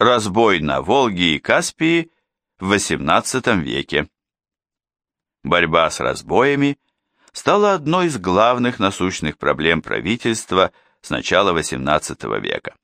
Разбой на Волге и Каспии в XVIII веке. Борьба с разбоями стала одной из главных насущных проблем правительства с начала XVIII века.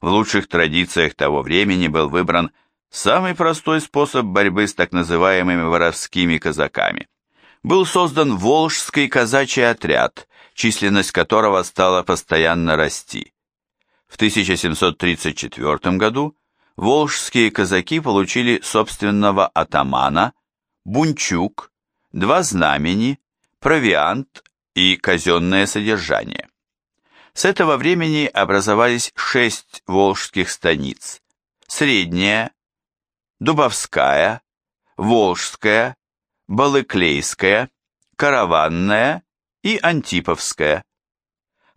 В лучших традициях того времени был выбран самый простой способ борьбы с так называемыми воровскими казаками. Был создан Волжский казачий отряд, численность которого стала постоянно расти. В 1734 году волжские казаки получили собственного атамана, бунчук, два знамени, провиант и казенное содержание. С этого времени образовались шесть волжских станиц. Средняя, Дубовская, Волжская, Балыклейская, Караванная и Антиповская.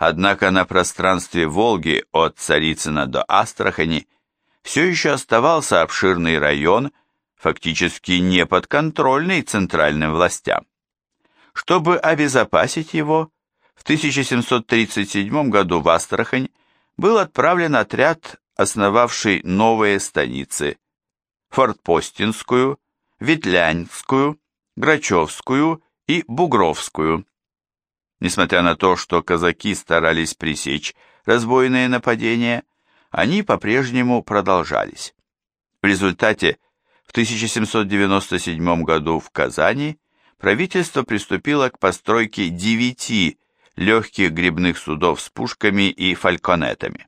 Однако на пространстве Волги от Царицына до Астрахани все еще оставался обширный район, фактически неподконтрольный центральным властям. Чтобы обезопасить его, в 1737 году в Астрахань был отправлен отряд, основавший новые станицы – Фортпостинскую, Ветлянскую, Грачевскую и Бугровскую. Несмотря на то, что казаки старались пресечь разбойные нападения, они по-прежнему продолжались. В результате в 1797 году в Казани правительство приступило к постройке девяти легких грибных судов с пушками и фальконетами.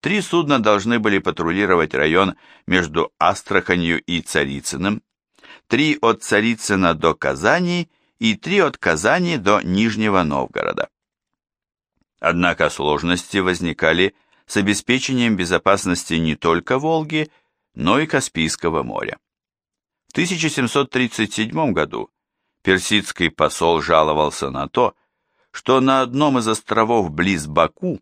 Три судна должны были патрулировать район между Астраханью и Царицыным, три от Царицына до Казани и три от Казани до Нижнего Новгорода. Однако сложности возникали с обеспечением безопасности не только Волги, но и Каспийского моря. В 1737 году персидский посол жаловался на то, что на одном из островов близ Баку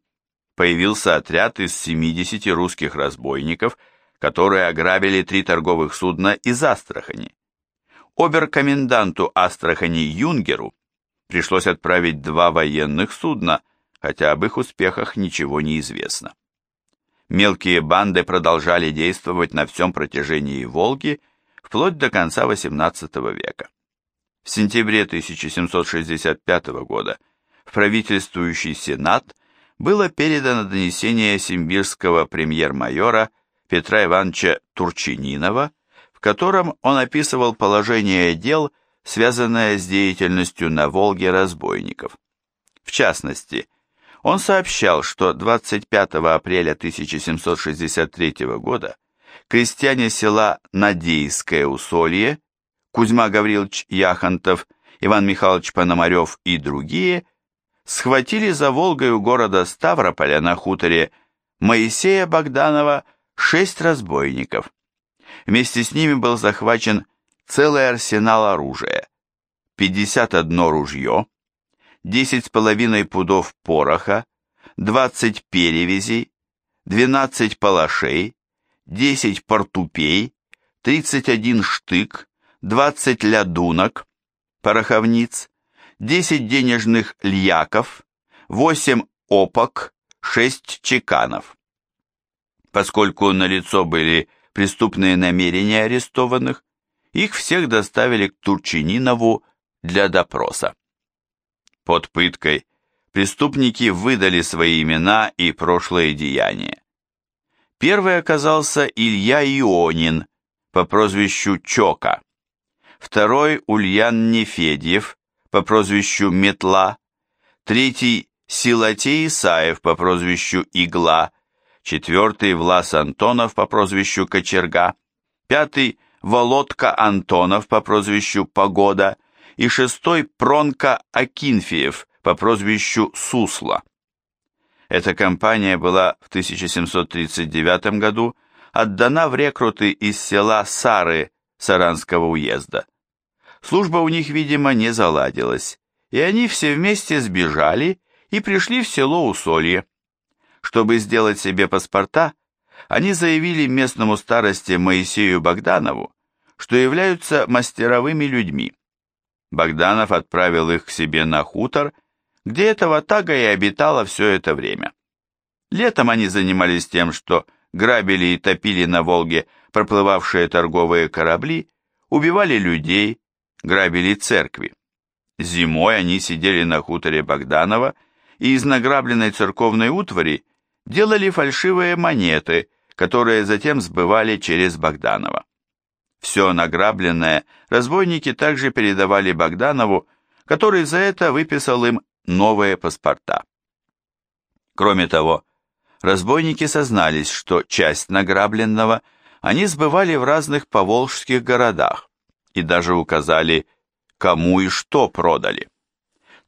появился отряд из 70 русских разбойников, которые ограбили три торговых судна из Астрахани. Оберкоменданту Астрахани Юнгеру пришлось отправить два военных судна, хотя об их успехах ничего не известно. Мелкие банды продолжали действовать на всем протяжении Волги вплоть до конца XVIII века. В сентябре 1765 года в правительствующий Сенат было передано донесение симбирского премьер-майора Петра Ивановича Турчининова, в котором он описывал положение дел, связанное с деятельностью на Волге разбойников. В частности, он сообщал, что 25 апреля 1763 года крестьяне села Надейское усолье, Кузьма Гаврилович Яхонтов, Иван Михайлович Пономарев и другие – схватили за Волгой у города Ставрополя на хуторе Моисея Богданова шесть разбойников. Вместе с ними был захвачен целый арсенал оружия, 51 ружье, 10,5 пудов пороха, 20 перевязей, 12 палашей, 10 портупей, 31 штык, 20 лядунок, пороховниц, 10 денежных льяков, 8 опок, 6 чеканов. Поскольку на лицо были преступные намерения арестованных, их всех доставили к Турчининову для допроса. Под пыткой преступники выдали свои имена и прошлые деяния. Первый оказался Илья Ионин по прозвищу Чока, второй Ульян Нефедьев по прозвищу Метла, третий Силатей Исаев по прозвищу Игла, четвертый Влас Антонов по прозвищу Кочерга, пятый Володка Антонов по прозвищу Погода и шестой Пронка Акинфиев по прозвищу Сусла. Эта компания была в 1739 году отдана в рекруты из села Сары Саранского уезда. Служба у них, видимо, не заладилась, и они все вместе сбежали и пришли в село Усолье. Чтобы сделать себе паспорта, они заявили местному старости Моисею Богданову, что являются мастеровыми людьми. Богданов отправил их к себе на хутор, где этого тага и обитала все это время. Летом они занимались тем, что грабили и топили на Волге проплывавшие торговые корабли, убивали людей, грабили церкви. Зимой они сидели на хуторе Богданова и из награбленной церковной утвари делали фальшивые монеты, которые затем сбывали через Богданова. Все награбленное разбойники также передавали Богданову, который за это выписал им новые паспорта. Кроме того, разбойники сознались, что часть награбленного они сбывали в разных поволжских городах и даже указали, кому и что продали.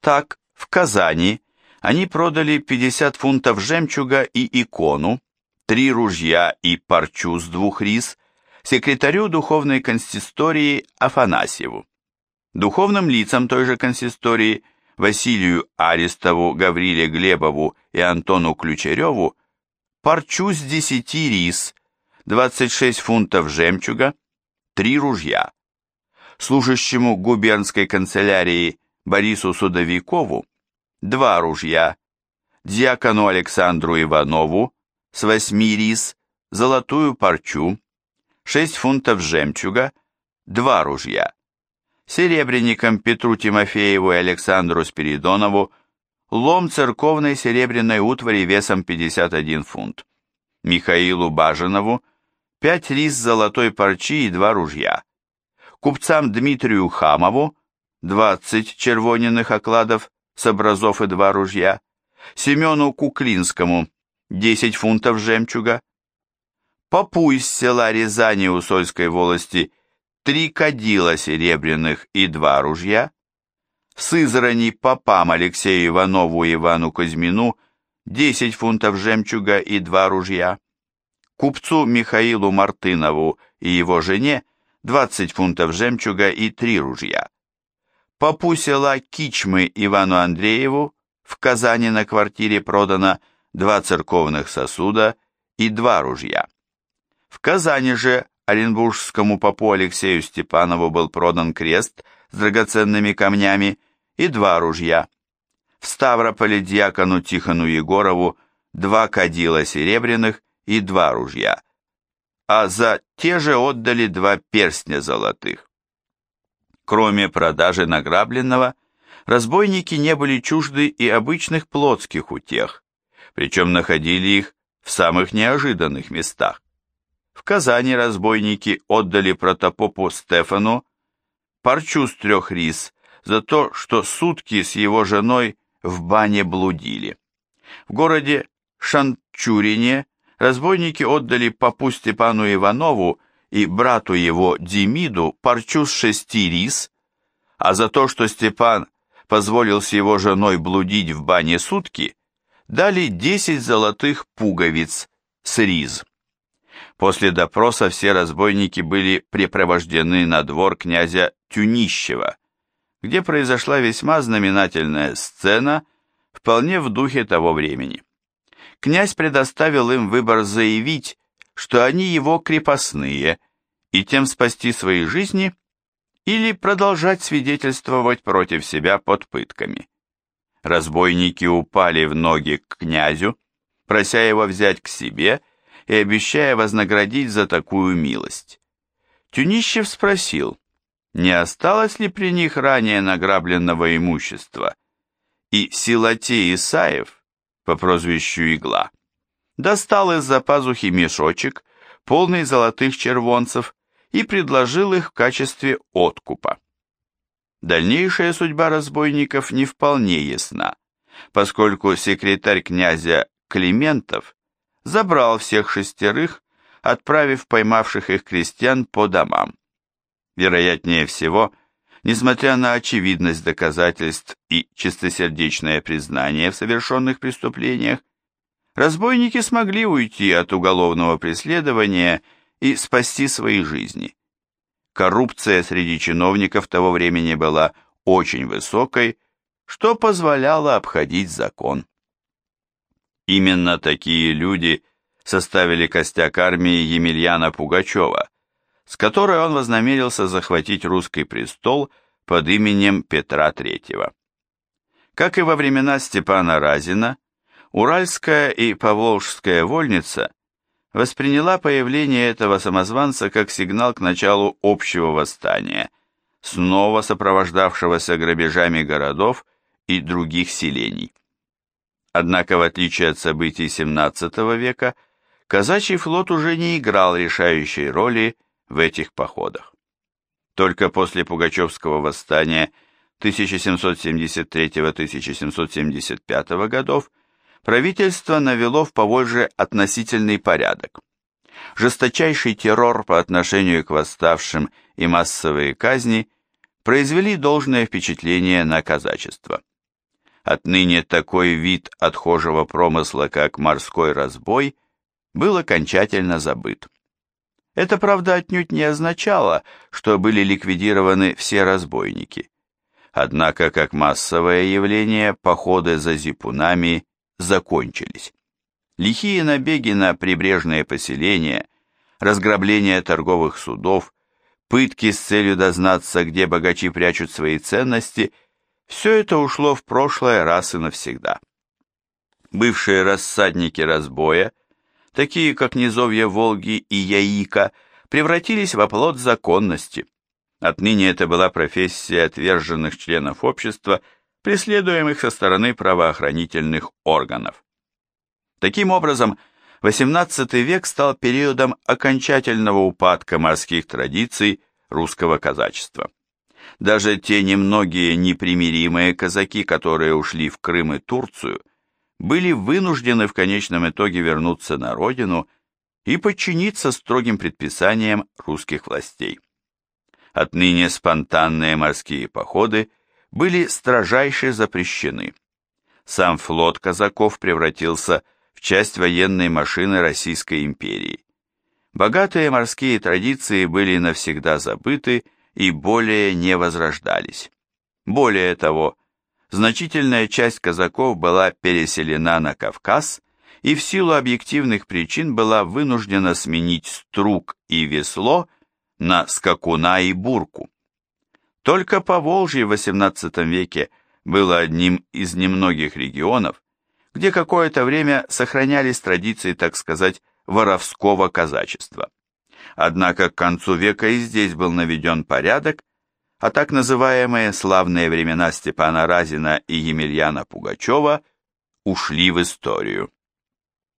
Так, в Казани они продали 50 фунтов жемчуга и икону, три ружья и парчу с двух рис секретарю духовной консистории Афанасьеву. Духовным лицам той же консистории Василию Арестову, Гавриле Глебову и Антону Ключереву парчу с 10 рис, 26 фунтов жемчуга, три ружья. Служащему губернской канцелярии Борису Судовикову два ружья, дьякону Александру Иванову с восьми рис, золотую парчу, шесть фунтов жемчуга, два ружья. Серебряникам Петру Тимофееву и Александру Спиридонову лом церковной серебряной утвари весом 51 фунт. Михаилу Баженову пять рис золотой парчи и два ружья. Купцам Дмитрию Хамову 20 червоненных окладов с образов и два ружья, Семену Куклинскому 10 фунтов жемчуга, попу из села Рязани Усольской волости три кадила серебряных и два ружья, Сызрани попам Алексею Иванову и Ивану Кузьмину 10 фунтов жемчуга и два ружья, купцу Михаилу Мартынову и его жене 20 фунтов жемчуга и три ружья попу села Кичмы Ивану Андрееву в Казани на квартире продано два церковных сосуда и два ружья. В Казани же оренбургскому попу Алексею Степанову был продан крест с драгоценными камнями и два ружья. В Ставрополе дьякону Тихону Егорову два кадила серебряных и два ружья, а за те же отдали два перстня золотых. Кроме продажи награбленного, разбойники не были чужды и обычных плотских утех, причем находили их в самых неожиданных местах. В Казани разбойники отдали протопопу Стефану парчу с трех рис за то, что сутки с его женой в бане блудили. В городе Шанчурине разбойники отдали попу Степану Иванову и брату его Демиду парчу с шести рис, а за то, что Степан позволил с его женой блудить в бане сутки, дали десять золотых пуговиц с риз. После допроса все разбойники были препровождены на двор князя Тюнищева, где произошла весьма знаменательная сцена, вполне в духе того времени. Князь предоставил им выбор заявить, что они его крепостные, и тем спасти свои жизни, или продолжать свидетельствовать против себя под пытками. Разбойники упали в ноги к князю, прося его взять к себе и обещая вознаградить за такую милость. Тюнищев спросил, не осталось ли при них ранее награбленного имущества, и Силатей Исаев, по прозвищу Игла, достал из-за пазухи мешочек, полный золотых червонцев, и предложил их в качестве откупа. Дальнейшая судьба разбойников не вполне ясна, поскольку секретарь князя Климентов забрал всех шестерых, отправив поймавших их крестьян по домам. Вероятнее всего, несмотря на очевидность доказательств и чистосердечное признание в совершенных преступлениях, разбойники смогли уйти от уголовного преследования и спасти свои жизни. Коррупция среди чиновников того времени была очень высокой, что позволяло обходить закон. Именно такие люди составили костяк армии Емельяна Пугачева, с которой он вознамерился захватить русский престол под именем Петра III. Как и во времена Степана Разина, Уральская и Поволжская вольница восприняла появление этого самозванца как сигнал к началу общего восстания, снова сопровождавшегося грабежами городов и других селений. Однако, в отличие от событий XVII века, казачий флот уже не играл решающей роли в этих походах. Только после Пугачевского восстания 1773-1775 годов правительство навело в Поволжье относительный порядок. Жесточайший террор по отношению к восставшим и массовые казни произвели должное впечатление на казачество. Отныне такой вид отхожего промысла, как морской разбой, был окончательно забыт. Это, правда, отнюдь не означало, что были ликвидированы все разбойники. Однако, как массовое явление, походы за зипунами закончились. Лихие набеги на прибрежные поселения, разграбление торговых судов, пытки с целью дознаться, где богачи прячут свои ценности, все это ушло в прошлое раз и навсегда. Бывшие рассадники разбоя, такие как низовья Волги и Яика, превратились в оплот законности. Отныне это была профессия отверженных членов общества – преследуемых со стороны правоохранительных органов. Таким образом, XVIII век стал периодом окончательного упадка морских традиций русского казачества. Даже те немногие непримиримые казаки, которые ушли в Крым и Турцию, были вынуждены в конечном итоге вернуться на родину и подчиниться строгим предписаниям русских властей. Отныне спонтанные морские походы были строжайше запрещены. Сам флот казаков превратился в часть военной машины Российской империи. Богатые морские традиции были навсегда забыты и более не возрождались. Более того, значительная часть казаков была переселена на Кавказ и в силу объективных причин была вынуждена сменить струк и весло на скакуна и бурку. Только Поволжье в XVIII веке было одним из немногих регионов, где какое-то время сохранялись традиции, так сказать, воровского казачества. Однако к концу века и здесь был наведен порядок, а так называемые славные времена Степана Разина и Емельяна Пугачева ушли в историю.